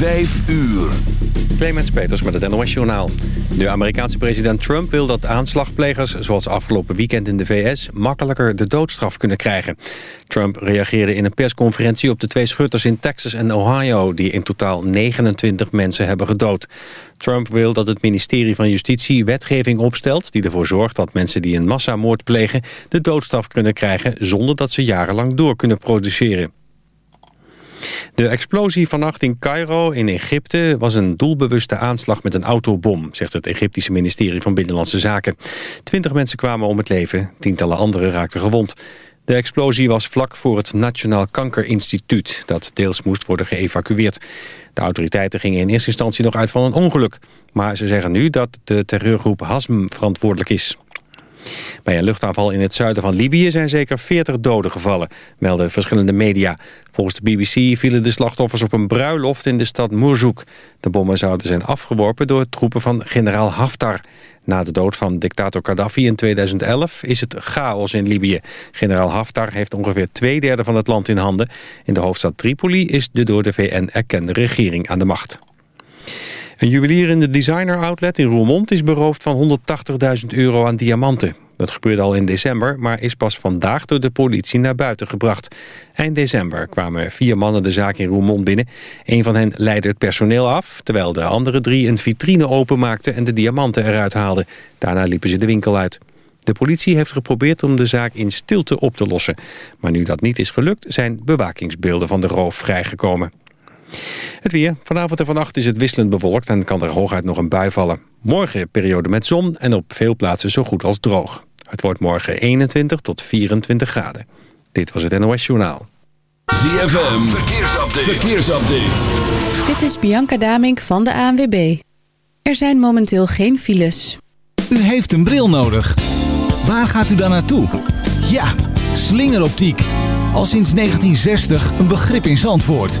Vijf uur. Clemens Peters met het NOS Journaal. De Amerikaanse president Trump wil dat aanslagplegers, zoals afgelopen weekend in de VS, makkelijker de doodstraf kunnen krijgen. Trump reageerde in een persconferentie op de twee schutters in Texas en Ohio, die in totaal 29 mensen hebben gedood. Trump wil dat het ministerie van Justitie wetgeving opstelt die ervoor zorgt dat mensen die een massamoord plegen de doodstraf kunnen krijgen zonder dat ze jarenlang door kunnen produceren. De explosie vannacht in Cairo in Egypte was een doelbewuste aanslag met een autobom, zegt het Egyptische ministerie van Binnenlandse Zaken. Twintig mensen kwamen om het leven, tientallen anderen raakten gewond. De explosie was vlak voor het Nationaal Kankerinstituut, dat deels moest worden geëvacueerd. De autoriteiten gingen in eerste instantie nog uit van een ongeluk. Maar ze zeggen nu dat de terreurgroep Hasm verantwoordelijk is. Bij een luchtaanval in het zuiden van Libië zijn zeker 40 doden gevallen, melden verschillende media. Volgens de BBC vielen de slachtoffers op een bruiloft in de stad Mourzouk. De bommen zouden zijn afgeworpen door troepen van generaal Haftar. Na de dood van dictator Gaddafi in 2011 is het chaos in Libië. Generaal Haftar heeft ongeveer twee derde van het land in handen. In de hoofdstad Tripoli is de door de VN erkende regering aan de macht. Een juwelier in de designer outlet in Roermond is beroofd van 180.000 euro aan diamanten. Dat gebeurde al in december, maar is pas vandaag door de politie naar buiten gebracht. Eind december kwamen vier mannen de zaak in Roermond binnen. Een van hen leidde het personeel af, terwijl de andere drie een vitrine openmaakten en de diamanten eruit haalden. Daarna liepen ze de winkel uit. De politie heeft geprobeerd om de zaak in stilte op te lossen. Maar nu dat niet is gelukt, zijn bewakingsbeelden van de roof vrijgekomen. Het weer. Vanavond en vannacht is het wisselend bewolkt en kan er hooguit nog een bui vallen. Morgen periode met zon en op veel plaatsen zo goed als droog. Het wordt morgen 21 tot 24 graden. Dit was het NOS Journaal. ZFM. Verkeersupdate. Verkeersupdate. Dit is Bianca Damink van de ANWB. Er zijn momenteel geen files. U heeft een bril nodig. Waar gaat u dan naartoe? Ja, slingeroptiek. Al sinds 1960 een begrip in Zandvoort.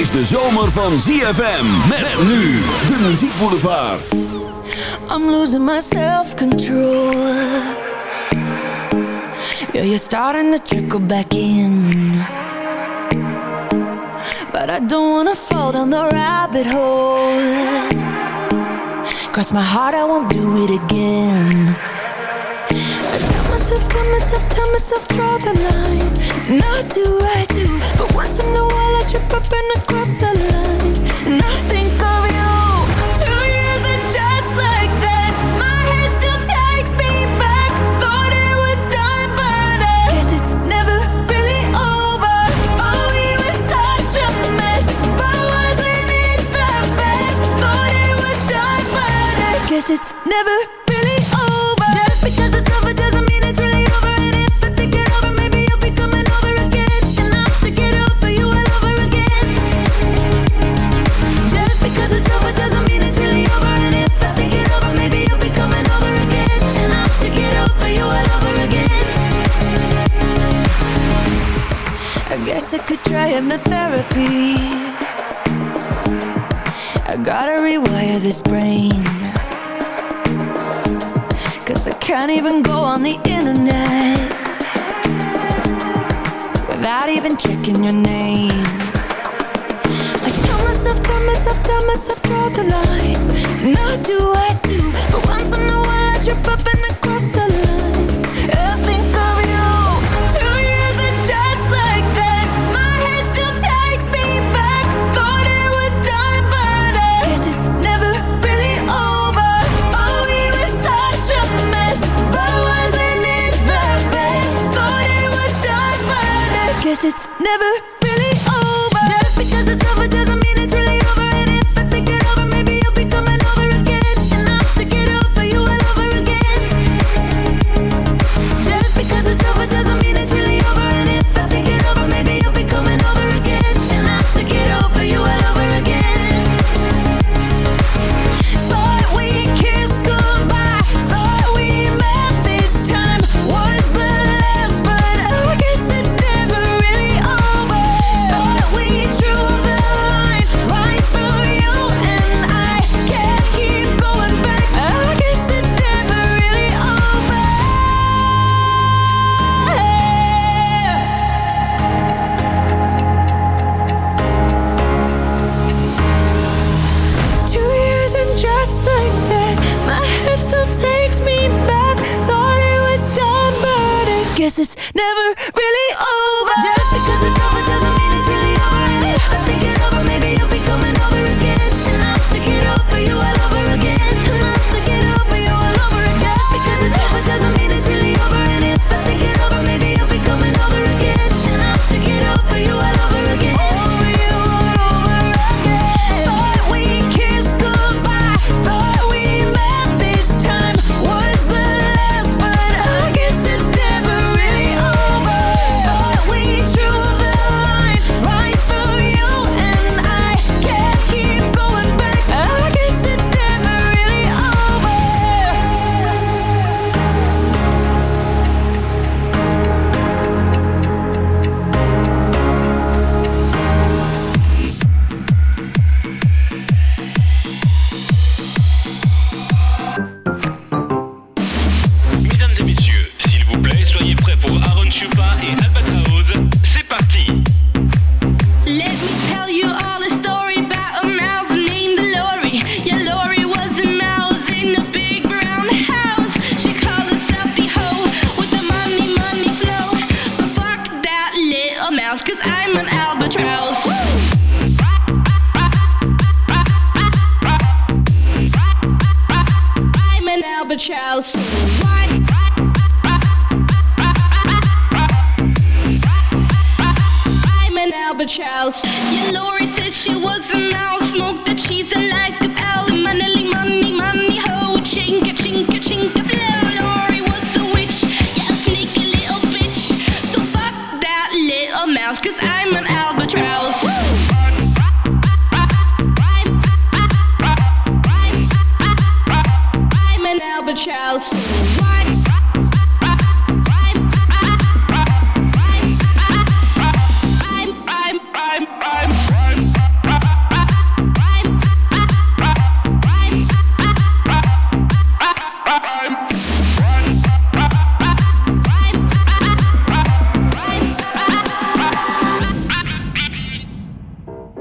Is de zomer van ZFM. Met nu de muziekboulevard. I'm losing my self-control Yeah, you're starting to trickle back in But I don't wanna fall down the rabbit hole Cross my heart, I won't do it again myself, tell myself, draw the line. Not do I do But once in a while I trip up and I cross the line. And I think of you Two years just like that. My head still takes me back. Thought it was done but I Guess it's never really over. Oh, we were such a mess. But wasn't it the best? Thought it was done but I Guess it's never guess I could try hypnotherapy. I gotta rewire this brain. Cause I can't even go on the internet without even checking your name. I tell myself, tell myself, tell myself, draw the line. And I do, I do. But once in a while I trip up. never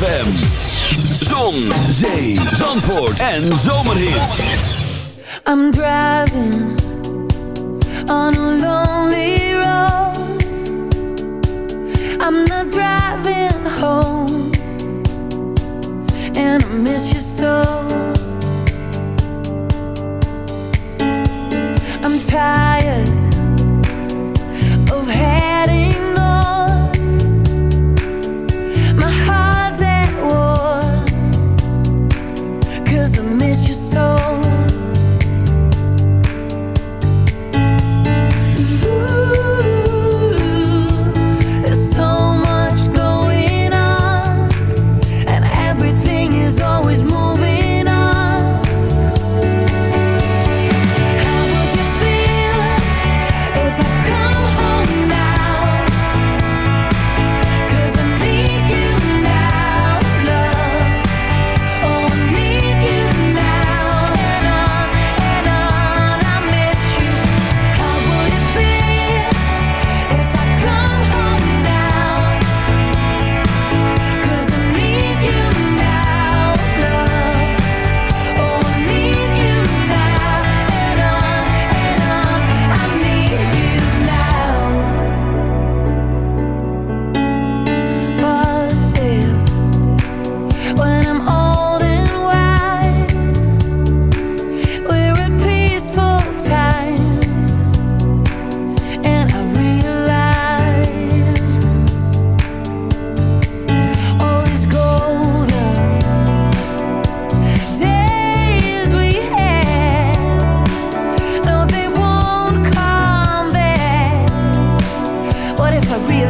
ZFM. Zon, zee, zandvoort en zomerhit. I'm driving on a lonely road. I'm not driving home. And I miss you so. I'm tired. I really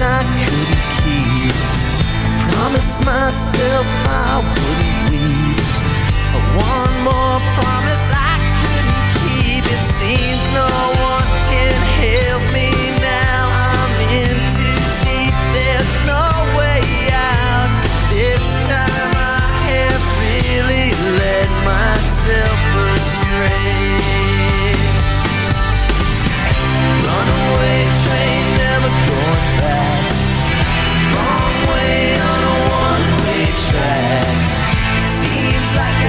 I couldn't keep. Promise myself I wouldn't leave. One more promise I couldn't keep. It seems no one can help me now. I'm in too deep. There's no way out. This time I have really let myself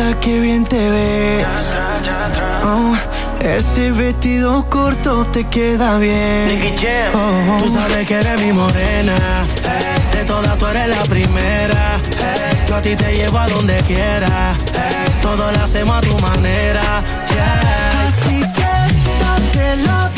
bonita, qué bien te ves. Oh, ese vestido corto te queda bien. Oh, oh. Tú sabes que eres mi morena. De todas tú eres la primera. Yo a ti te llevo a donde quiera. Eh. Todo lo hacemos a tu manera. Así que date la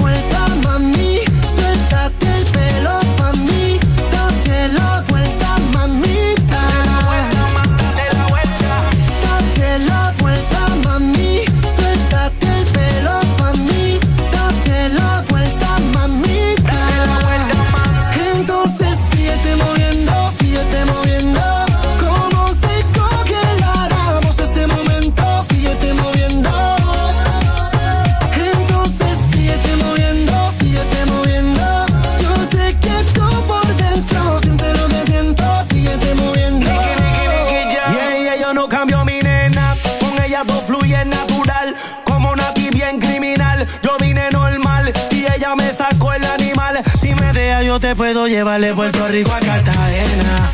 te puedo llevar de Puerto Rico a Cartagena,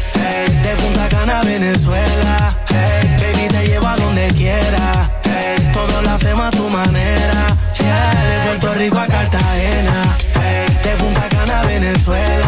de Punta Cana a Venezuela, hey, baby te llevo a donde quiera, hey, todo lo hacemos a tu manera, de Puerto Rico a Cartagena, de Punta Cana a Venezuela.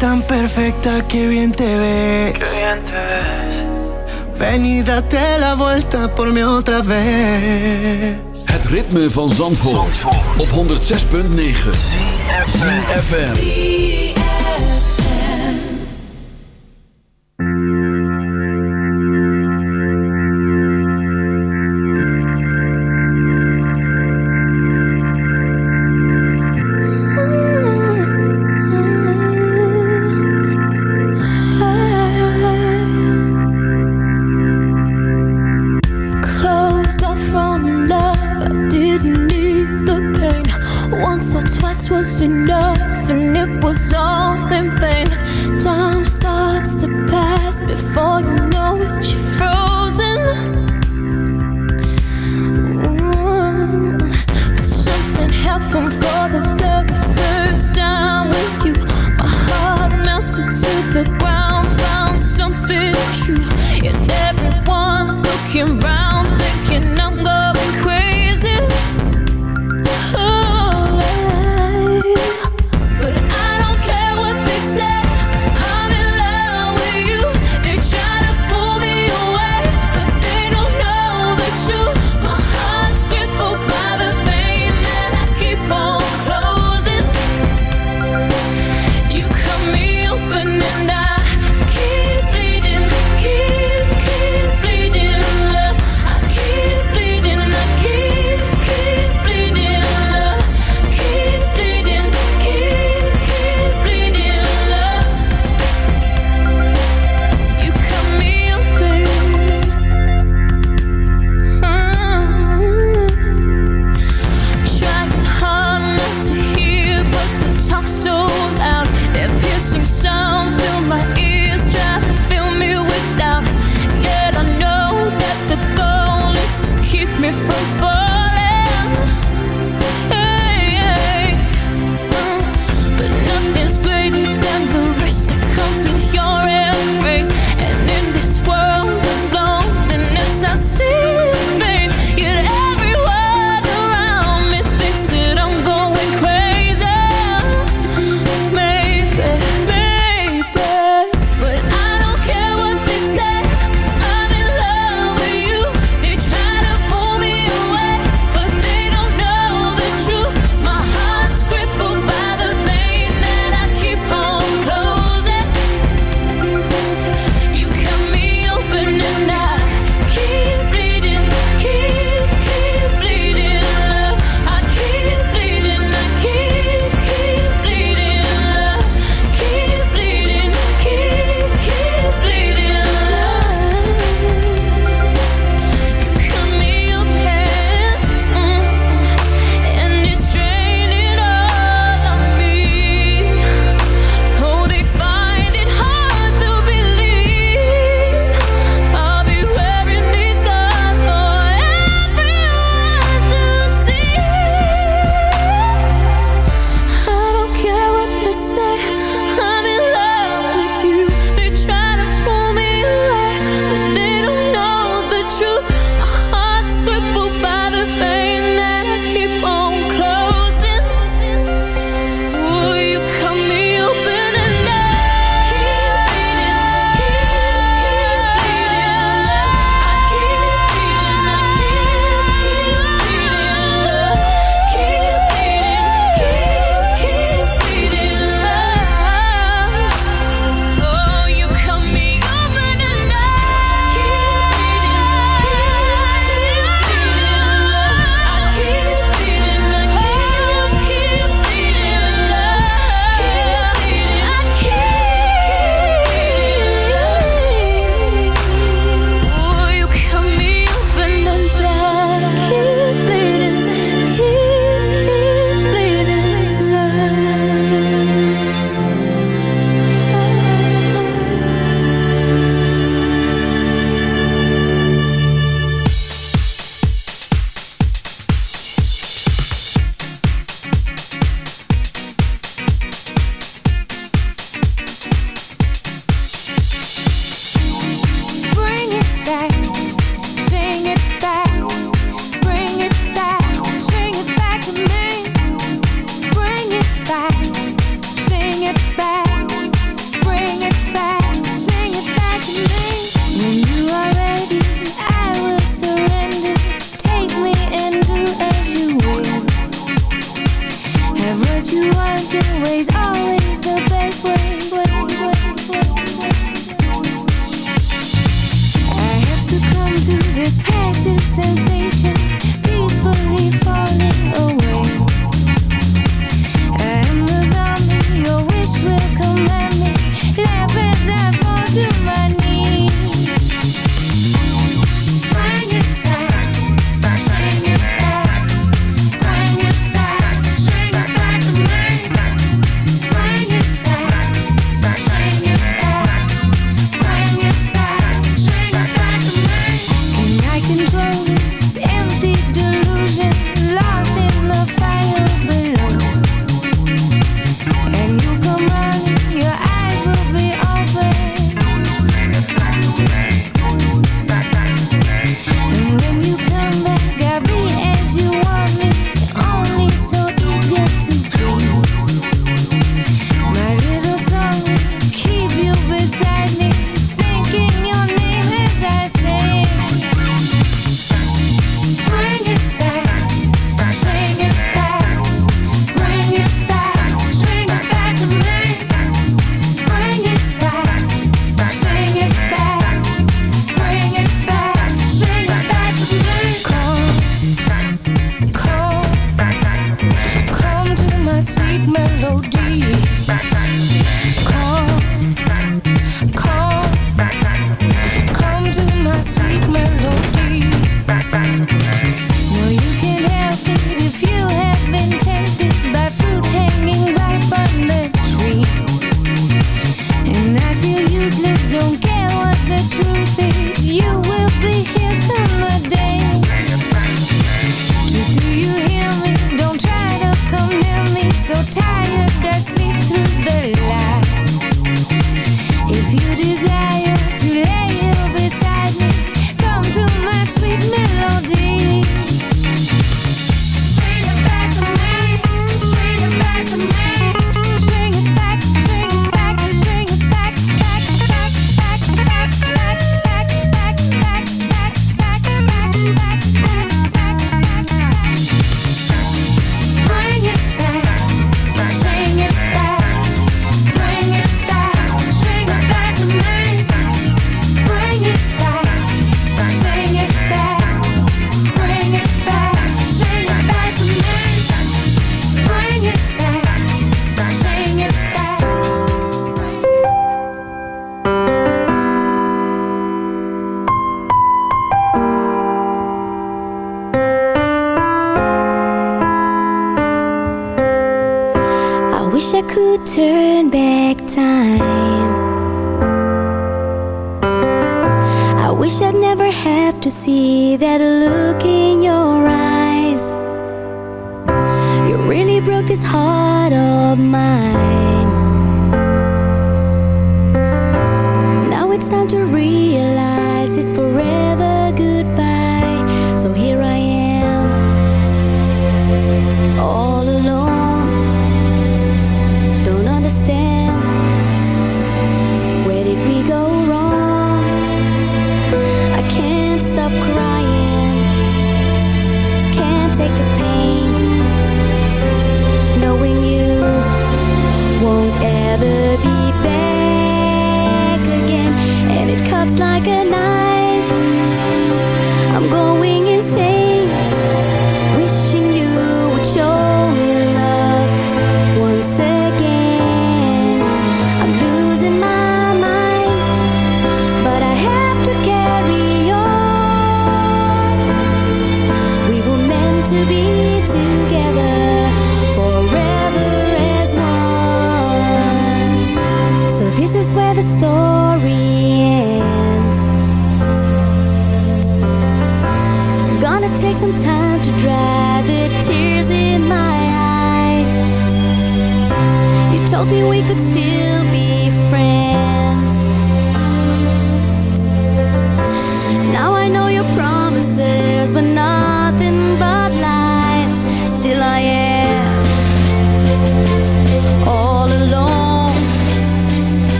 tan perfecta que bien te ves. Qué bien te ves. Ven date la vuelta por mi otra vez. Het ritme van Zandvoort, op 106.9. FM.